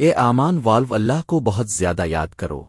اے آمان والو اللہ کو بہت زیادہ یاد کرو۔